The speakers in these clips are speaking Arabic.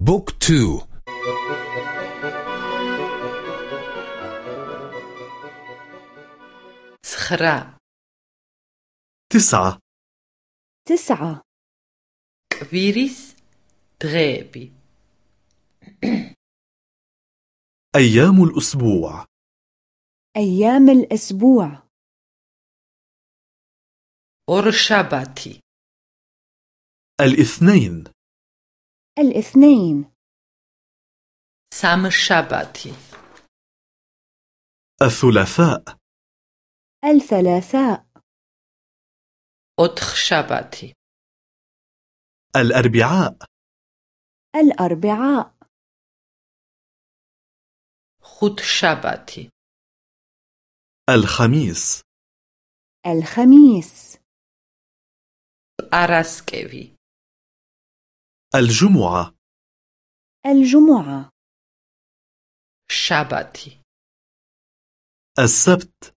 بوك تو. صخرة. تسعة. تسعة. كفيريس دغيبي أيام الأسبوع. أيام الأسبوع. أورشاباتي. الاثنين. الاثنين. سامشاباتي الثلاثاء. الثلاثاء. أوتخشاباتي الأربعاء. الأربعاء. خودشاباتي الخميس. الخميس. أراسكيفي الجمعة. الجمعة. شاباتي السبت.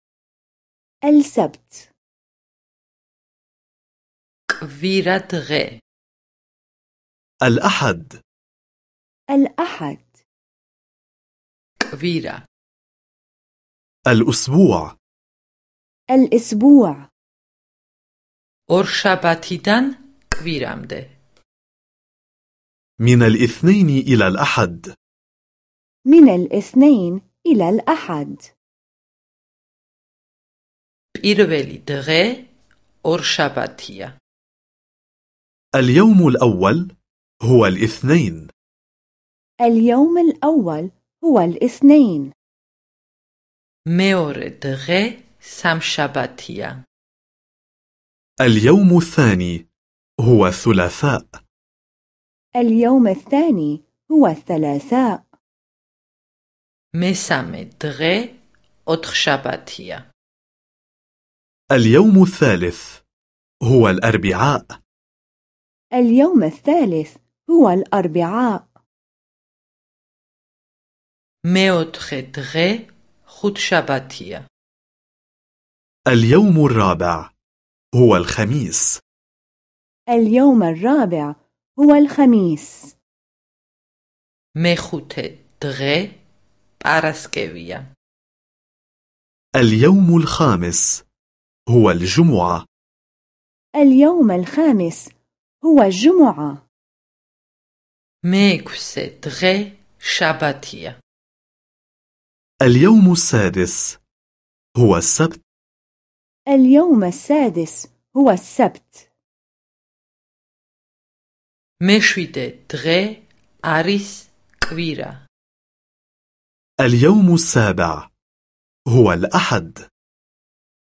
السبت. كفيرا دغي الأحد. الأحد. كفيرا الأسبوع. الأسبوع. أورشاباتيدان كفيرامدي من الاثنين إلى الأحد من الاثنين إلى الأحد პირველი დღე ორშაბათია. اليوم الأول هو الاثنين اليوم الأول هو الاثنين მეორე დღე სამშაბათია. اليوم الثاني هو الثلاثاء اليوم الثاني هو الثلاثاء მესამე დღე ოთხშაბათია. اليوم الثالث هو الأربعاء اليوم الثالث هو الأربعاء მეოთხე დღე ხუთშაბათია. اليوم الرابع هو الخميس اليوم الرابع هو الخميس მეხუთე დღე პარასკევია. اليوم الخامس هو الجمعة اليوم الخامس هو الجمعة მეექვსე დღე შაბათია. اليوم السادس هو السبت اليوم السادس هو السبت მეშვიდე დღე არის კვირა. اليوم السابع هو الأحد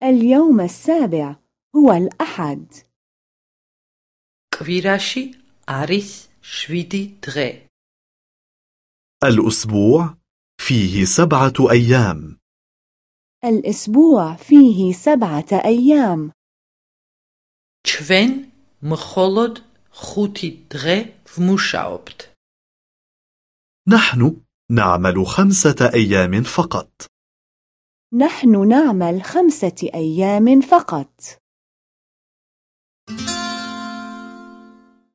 اليوم السابع هو الأحد კვირაში არის შვიდი დღე. الأسبوع فيه سبعة أيام الأسبوع فيه سبعة أيام ჩვენ მხოლოდ ხუთი დღე ვმუშაობთ. نحن نعمل خمسة أيام فقط نحن نعمل خمسة أيام فقط